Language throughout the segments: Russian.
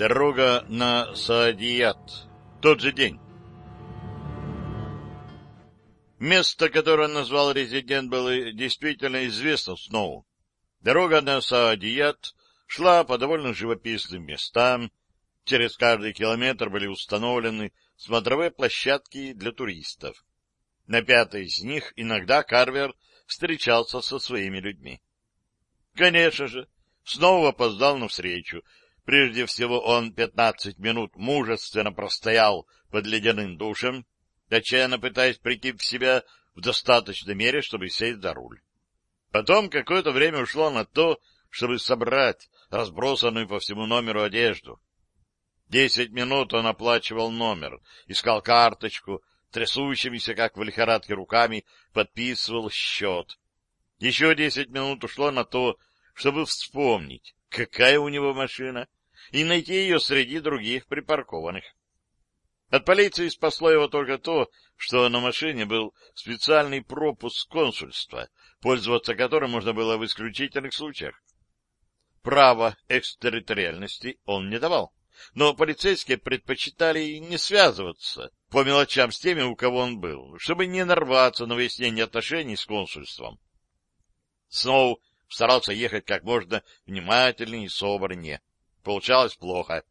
Дорога на Саадият. Тот же день. Место, которое назвал резидент, было действительно известно Сноу. Дорога на Саадият шла по довольно живописным местам. Через каждый километр были установлены смотровые площадки для туристов. На пятой из них иногда Карвер встречался со своими людьми. Конечно же, снова опоздал на встречу. Прежде всего он пятнадцать минут мужественно простоял под ледяным душем, отчаянно пытаясь прийти в себя в достаточной мере, чтобы сесть за руль. Потом какое-то время ушло на то, чтобы собрать разбросанную по всему номеру одежду. Десять минут он оплачивал номер, искал карточку, трясущимися, как в лихорадке, руками подписывал счет. Еще десять минут ушло на то, чтобы вспомнить, какая у него машина, и найти ее среди других припаркованных. От полиции спасло его только то, что на машине был специальный пропуск консульства, пользоваться которым можно было в исключительных случаях. Право экстерриториальности он не давал, но полицейские предпочитали не связываться по мелочам с теми, у кого он был, чтобы не нарваться на выяснение отношений с консульством. Сноу старался ехать как можно внимательнее и собраннее. Получалось плохо.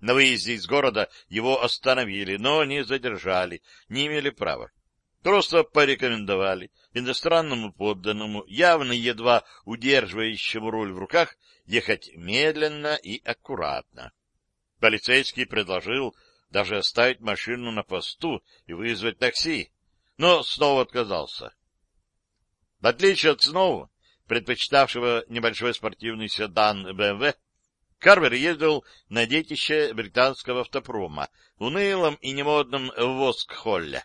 На выезде из города его остановили, но не задержали, не имели права. Просто порекомендовали иностранному подданному, явно едва удерживающему руль в руках, ехать медленно и аккуратно. Полицейский предложил даже оставить машину на посту и вызвать такси, но снова отказался. В отличие от Сноу, предпочитавшего небольшой спортивный седан BMW, Карвер ездил на детище британского автопрома унылом и немодном Воскхолле.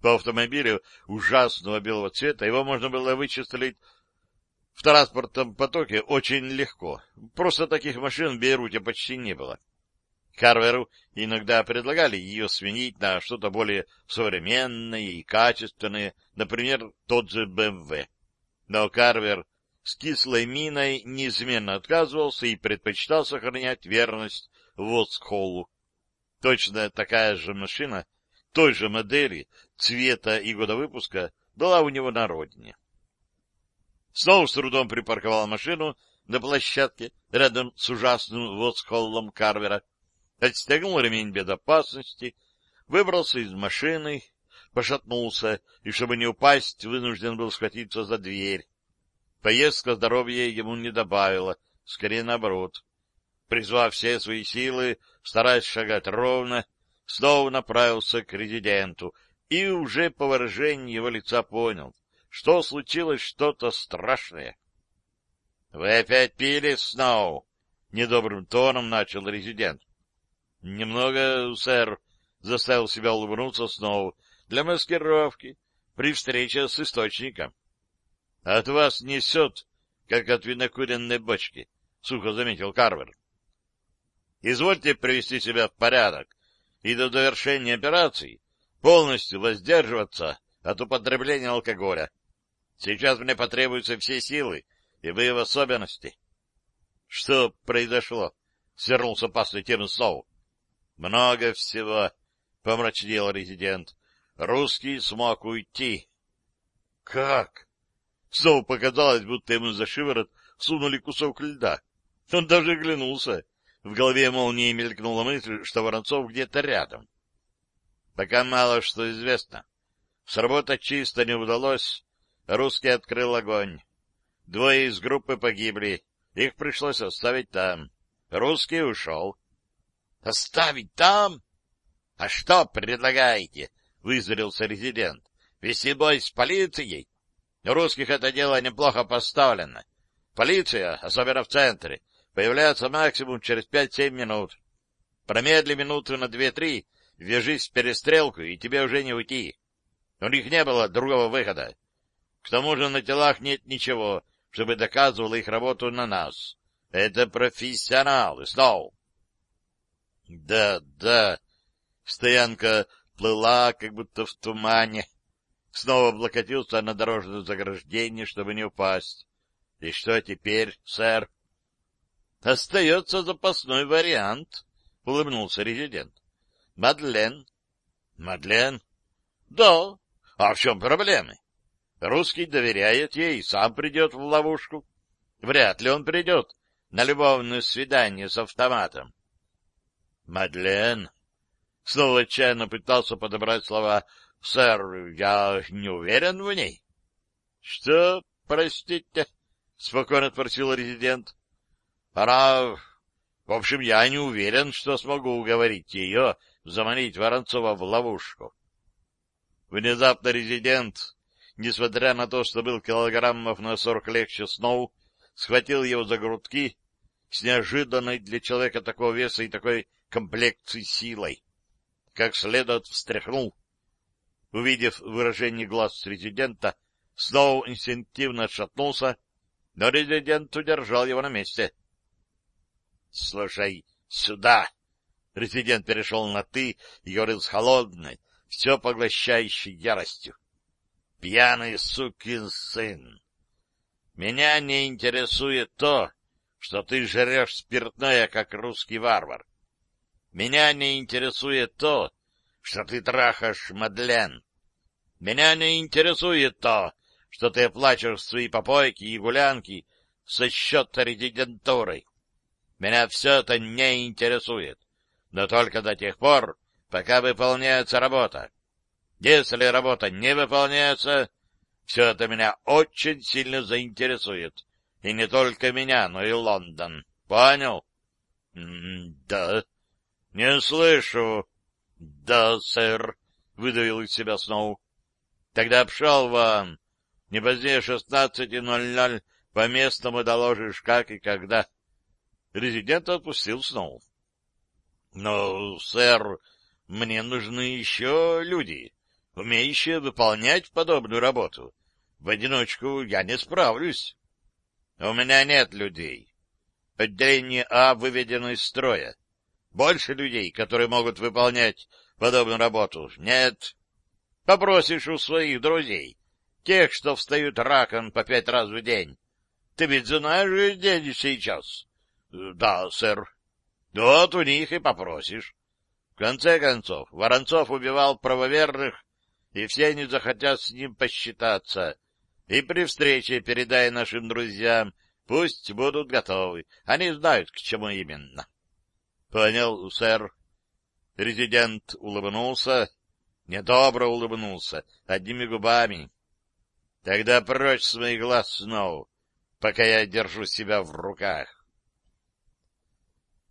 По автомобилю ужасного белого цвета его можно было вычислить в транспортном потоке очень легко. Просто таких машин в Бейруте почти не было. Карверу иногда предлагали ее сменить на что-то более современное и качественное, например, тот же БМВ. Но Карвер с кислой миной неизменно отказывался и предпочитал сохранять верность Вотсхоллу. Точно такая же машина, той же модели, цвета и года выпуска, была у него на родине. Снова с трудом припарковал машину на площадке рядом с ужасным Вотсхоллом Карвера, отстегнул ремень безопасности, выбрался из машины, пошатнулся и, чтобы не упасть, вынужден был схватиться за дверь. Поездка здоровья ему не добавила, скорее наоборот. Призвав все свои силы, стараясь шагать ровно, снова направился к резиденту и уже по выражению его лица понял, что случилось что-то страшное. — Вы опять пили, Сноу? — недобрым тоном начал резидент. — Немного, сэр, — заставил себя улыбнуться Сноу, — для маскировки, при встрече с источником. — От вас несет, как от винокуренной бочки, — сухо заметил Карвер. — Извольте привести себя в порядок и до завершения операции полностью воздерживаться от употребления алкоголя. Сейчас мне потребуются все силы, и вы в особенности. — Что произошло? — свернулся опасной темы Соу. — Много всего, — помрачнел резидент. — Русский смог уйти. — Как? Снова показалось, будто ему за шиворот сунули кусок льда. Он даже оглянулся. В голове молнией мелькнула мысль, что Воронцов где-то рядом. Пока мало что известно. Сработать чисто не удалось. Русский открыл огонь. Двое из группы погибли. Их пришлось оставить там. Русский ушел. — Оставить там? — А что предлагаете? — вызверился резидент. — Вести бой с полицией? Русских это дело неплохо поставлено. Полиция, особенно в центре, появляется максимум через пять-семь минут. Промедли минуты на две-три, вяжись в перестрелку, и тебе уже не уйти. У них не было другого выхода. К тому же на телах нет ничего, чтобы доказывало их работу на нас. Это профессионалы, Сноу. Да, да. Стоянка плыла, как будто в тумане. Снова облокотился на дорожное заграждение, чтобы не упасть. — И что теперь, сэр? — Остается запасной вариант, — улыбнулся резидент. — Мадлен. — Мадлен? — Да. А в чем проблемы? Русский доверяет ей сам придет в ловушку. Вряд ли он придет на любовное свидание с автоматом. — Мадлен... Снова отчаянно пытался подобрать слова. — Сэр, я не уверен в ней. — Что, простите? — спокойно спросил резидент. — Пора в общем, я не уверен, что смогу уговорить ее заманить Воронцова в ловушку. Внезапно резидент, несмотря на то, что был килограммов на сорок легче Сноу, схватил его за грудки с неожиданной для человека такого веса и такой комплекции силой. Как следует встряхнул. Увидев выражение глаз резидента, Сноу инстинктивно отшатнулся, но резидент удержал его на месте —— Слушай, сюда! Резидент перешел на «ты» и говорил с холодной, все поглощающей яростью. — Пьяный сукин сын! Меня не интересует то, что ты жрешь спиртное, как русский варвар. Меня не интересует то, что ты трахаешь Мадлен. Меня не интересует то, что ты оплачиваешь свои попойки и гулянки со счета резидентуры. Меня все это не интересует, но только до тех пор, пока выполняется работа. Если работа не выполняется, все это меня очень сильно заинтересует. И не только меня, но и Лондон. Понял? — Да. — Не слышу. — Да, сэр, — выдавил из себя Сноу. — Тогда пшел вам. Не позднее шестнадцати ноль ноль по местному доложишь, как и когда. Резидент отпустил снова. — Но, сэр, мне нужны еще люди, умеющие выполнять подобную работу. В одиночку я не справлюсь. — У меня нет людей. Отделение А выведено из строя. Больше людей, которые могут выполнять подобную работу, нет. Попросишь у своих друзей, тех, что встают раком по пять раз в день. Ты ведь знаешь день сейчас. — Да, сэр. — Вот у них и попросишь. В конце концов, Воронцов убивал правоверных, и все они захотят с ним посчитаться. И при встрече передай нашим друзьям, пусть будут готовы. Они знают, к чему именно. — Понял, сэр. Резидент улыбнулся, недобро улыбнулся, одними губами. — Тогда прочь с моих глаз снова, пока я держу себя в руках.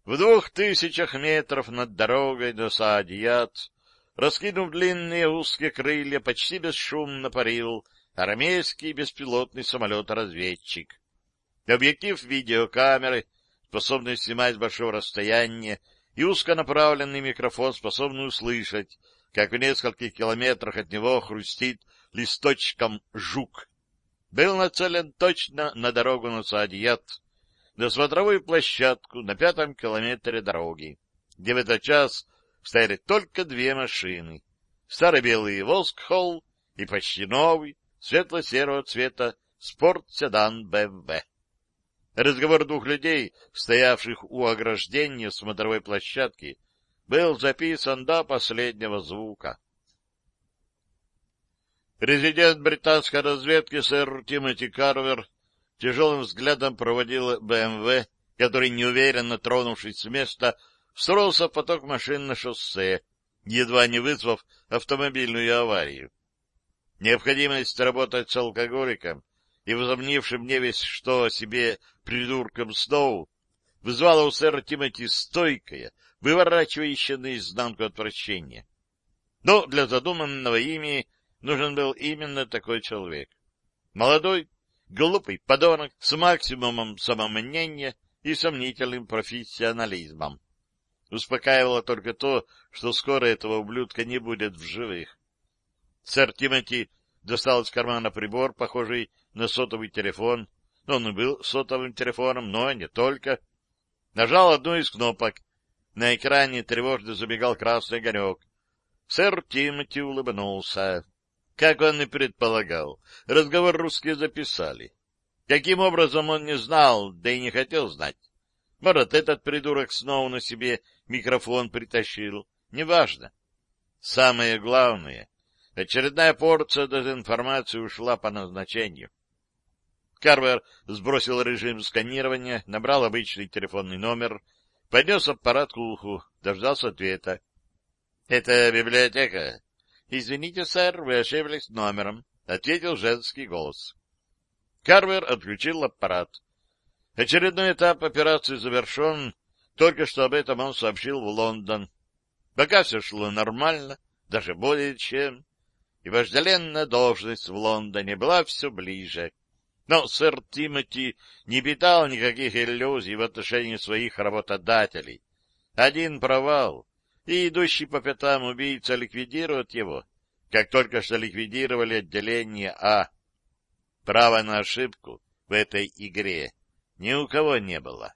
В двух тысячах метров над дорогой до Саадият, раскинув длинные узкие крылья, почти бесшумно парил армейский беспилотный самолет-разведчик. Объектив видеокамеры, способный снимать с большого расстояния, и узконаправленный микрофон, способный услышать, как в нескольких километрах от него хрустит листочком жук, был нацелен точно на дорогу на Саадият, на смотровую площадку на пятом километре дороги, где в этот час стояли только две машины. Старый белый Волскхолл и почти новый, светло-серого цвета спорт-седан БМВ. Разговор двух людей, стоявших у ограждения смотровой площадки, был записан до последнего звука. Резидент британской разведки сэр Тимоти Карвер тяжелым взглядом проводила БМВ, который, неуверенно тронувшись с места, встроился в поток машин на шоссе, едва не вызвав автомобильную аварию. Необходимость работать с алкоголиком и возомнившим не весь что о себе придурком Сноу вызвала у сэра Тимоти стойкое, выворачивающее наизнанку отвращение. Но для задуманного ими нужен был именно такой человек. Молодой, глупый подонок с максимумом самомнения и сомнительным профессионализмом. Успокаивало только то, что скоро этого ублюдка не будет в живых. Сэр Тимоти достал из кармана прибор, похожий на сотовый телефон. Он и был сотовым телефоном, но не только. Нажал одну из кнопок. На экране тревожно забегал красный огонек. Сэр Тимоти улыбнулся. Как он и предполагал, разговор русские записали. Каким образом он не знал, да и не хотел знать. Может, этот придурок снова на себе микрофон притащил. Неважно. Самое главное, очередная порция дезинформации ушла по назначению. Карвер сбросил режим сканирования, набрал обычный телефонный номер, поднес аппарат к уху, дождался ответа. — Это библиотека. — Извините, сэр, вы ошиблись номером, — ответил женский голос. Карвер отключил аппарат. Очередной этап операции завершен, только что об этом он сообщил в Лондон. Пока все шло нормально, даже более чем, и вожделенная должность в Лондоне была все ближе. Но сэр Тимоти не питал никаких иллюзий в отношении своих работодателей. Один провал, и идущий по пятам убийца ликвидирует его, как только что ликвидировали отделение А. Права на ошибку в этой игре ни у кого не было.